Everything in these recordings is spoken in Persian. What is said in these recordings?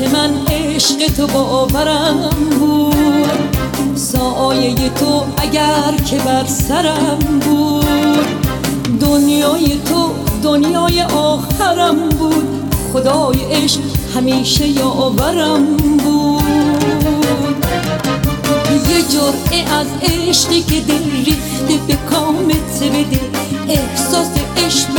که من عشق تو باورم بود. سایه تو اگر که بر سرم بود. دنیای تو دنیای آخرم بود. خدای عشق همیشه یاورم بود. یه جرعه از عشقی که دل ریخته به کامت بده. احساس عشق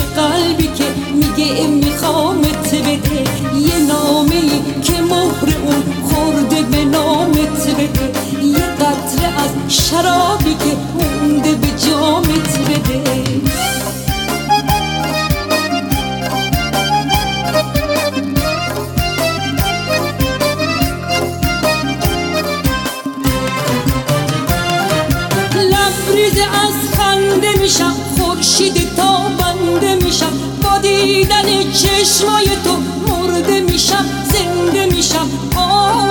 دیدن چشمای تو مرده میشم زنده میشم. آه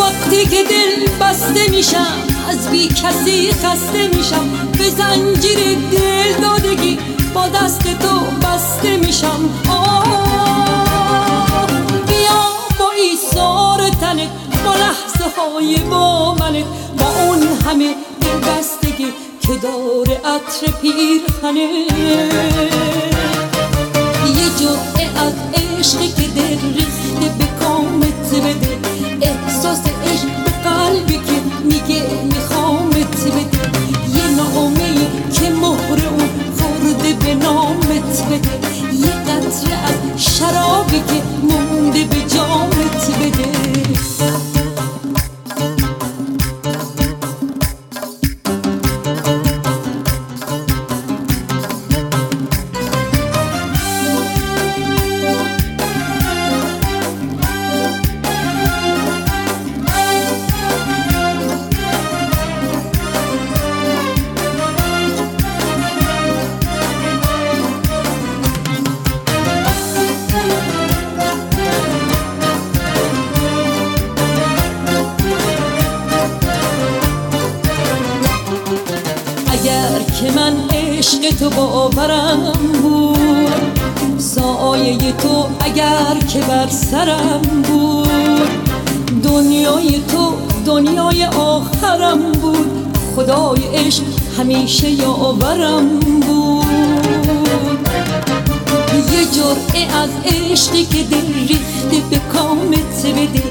وقتی که دل بسته میشم از بی کسی خسته میشم. به زنجیر دل دادگی با دست تو بسته میشم. آه بیا با ایثار تنت با لحظه های با منت با اون همه دل بستگی که داره عطر پیرهنه. یه جرعه از عشقی که دل ریخته به کامت بده. احساس عشق عشق تو باورم بود. سایه تو اگر که بر سرم بود. دنیای تو دنیای آخرم بود. خدای عشق همیشه یاورم بود. یه جرعه از عشقی که دل ریخته به کامت بده.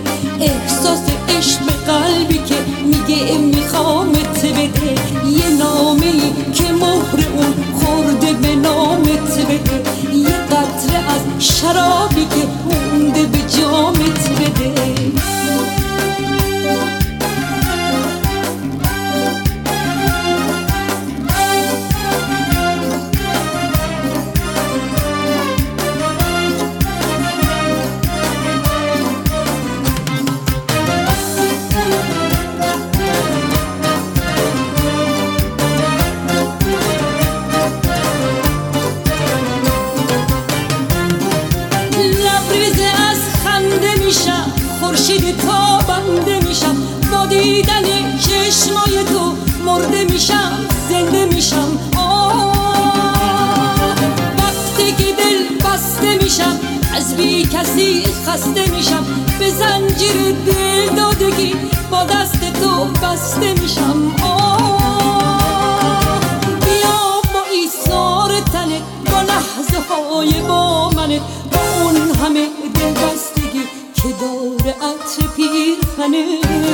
چشمای تو مرده میشم زنده میشم. آه وقتی که دل بسته میشم از بی کسی خسته میشم. به زنجیر دل دادگی با دست تو بسته میشم. آه بیا با ایثار تنت با لحظه های با منت با اون همه دل بستگی که داره عطر پیرهنه.